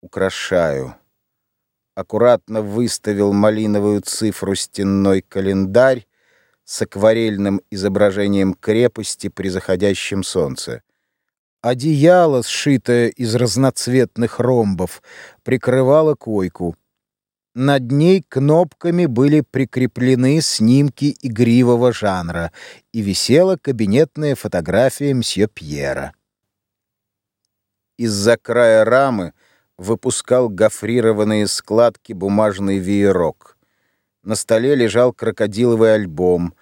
украшаю. Аккуратно выставил малиновую цифру стенной календарь с акварельным изображением крепости при заходящем солнце. Одеяло, сшитое из разноцветных ромбов, прикрывало койку. Над ней кнопками были прикреплены снимки игривого жанра, и висела кабинетная фотография мсье Пьера. Из-за края рамы выпускал гофрированные складки бумажный веерок. На столе лежал крокодиловый альбом,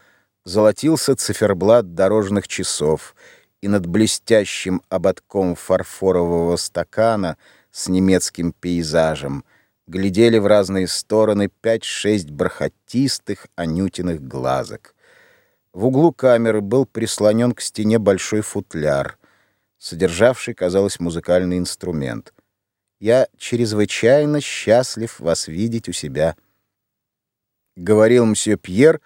золотился циферблат дорожных часов, и над блестящим ободком фарфорового стакана с немецким пейзажем глядели в разные стороны пять-шесть бархатистых анютиных глазок. В углу камеры был прислонен к стене большой футляр — содержавший, казалось, музыкальный инструмент. «Я чрезвычайно счастлив вас видеть у себя», — говорил мсье Пьер,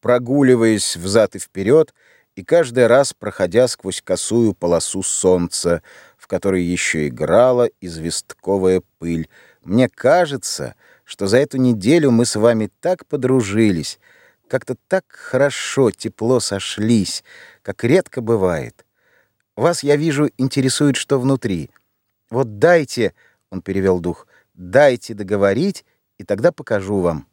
прогуливаясь взад и вперед и каждый раз проходя сквозь косую полосу солнца, в которой еще играла известковая пыль. «Мне кажется, что за эту неделю мы с вами так подружились, как-то так хорошо, тепло сошлись, как редко бывает». Вас, я вижу, интересует, что внутри. Вот дайте, — он перевел дух, — дайте договорить, и тогда покажу вам.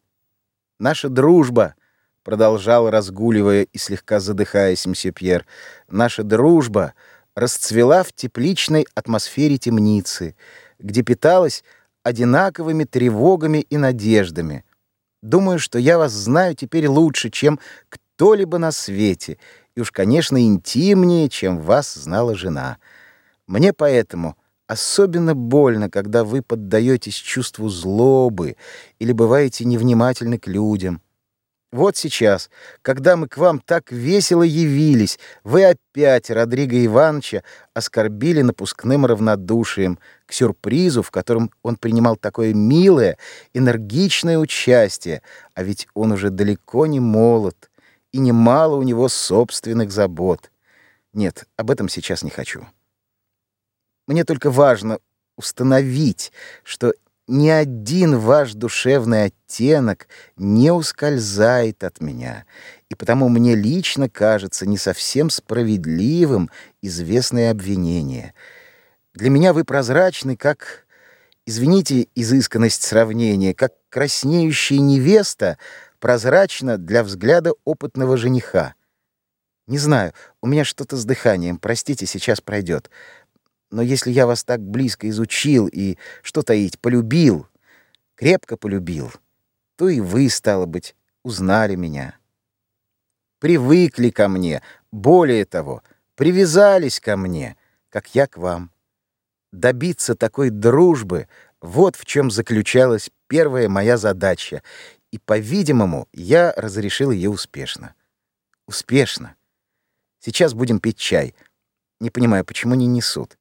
Наша дружба, — продолжал, разгуливая и слегка задыхаясь мсье Пьер, — наша дружба расцвела в тепличной атмосфере темницы, где питалась одинаковыми тревогами и надеждами. Думаю, что я вас знаю теперь лучше, чем кто-либо на свете, и уж, конечно, интимнее, чем вас знала жена. Мне поэтому особенно больно, когда вы поддаетесь чувству злобы или бываете невнимательны к людям. Вот сейчас, когда мы к вам так весело явились, вы опять Родриго Ивановича оскорбили напускным равнодушием к сюрпризу, в котором он принимал такое милое, энергичное участие, а ведь он уже далеко не молод и немало у него собственных забот. Нет, об этом сейчас не хочу. Мне только важно установить, что ни один ваш душевный оттенок не ускользает от меня, и потому мне лично кажется не совсем справедливым известное обвинение. Для меня вы прозрачны, как, извините изысканность сравнения, как краснеющая невеста — прозрачно для взгляда опытного жениха. Не знаю, у меня что-то с дыханием, простите, сейчас пройдет. Но если я вас так близко изучил и, что таить, полюбил, крепко полюбил, то и вы, стало быть, узнали меня. Привыкли ко мне, более того, привязались ко мне, как я к вам. Добиться такой дружбы — вот в чем заключалась первая моя задача, и, по-видимому, я разрешил ее успешно. Успешно. Сейчас будем пить чай. Не понимаю, почему не несут.